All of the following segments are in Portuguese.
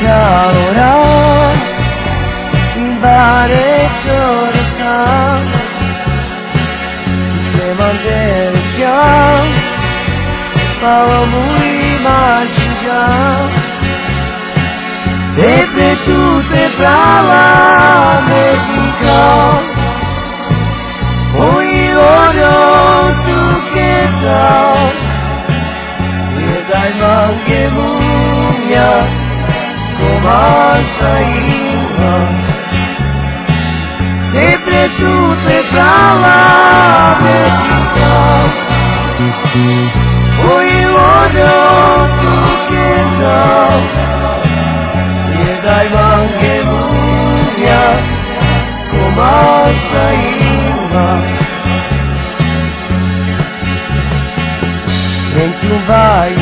llorar, bare chorizan, me mandé ya, para muy mal ya, desde tu te saída Sempre tu te brava México Hoy oro tu que E dai manche mugna Come saída Nem tu vai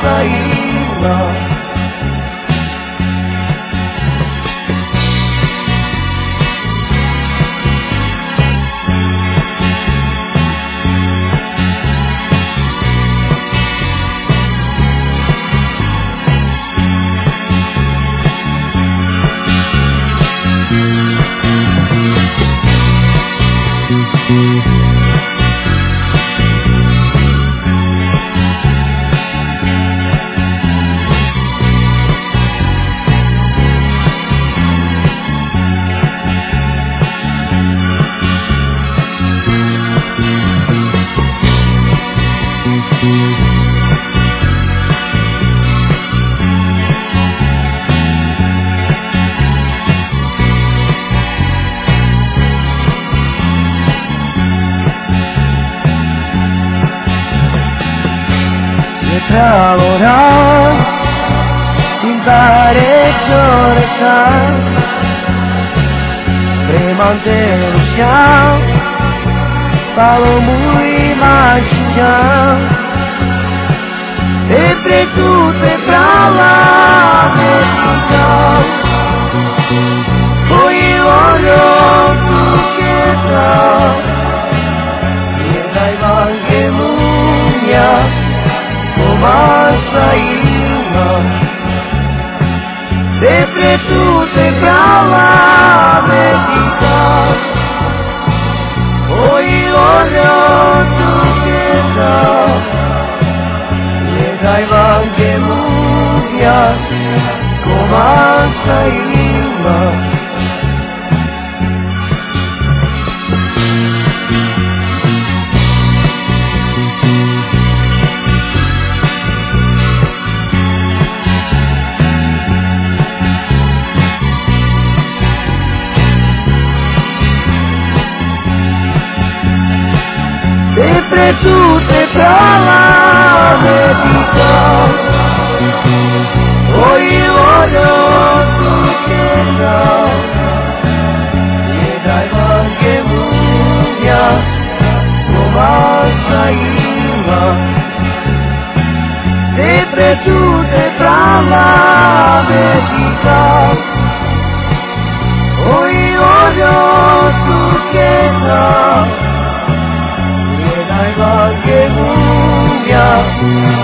saída ahora invade corazón Fremante luciano Falo muy mais tu te brava bendita, hoy honra tu tierra, llega y van de mugia, comanza y Jesús te traba de ti. Thank you.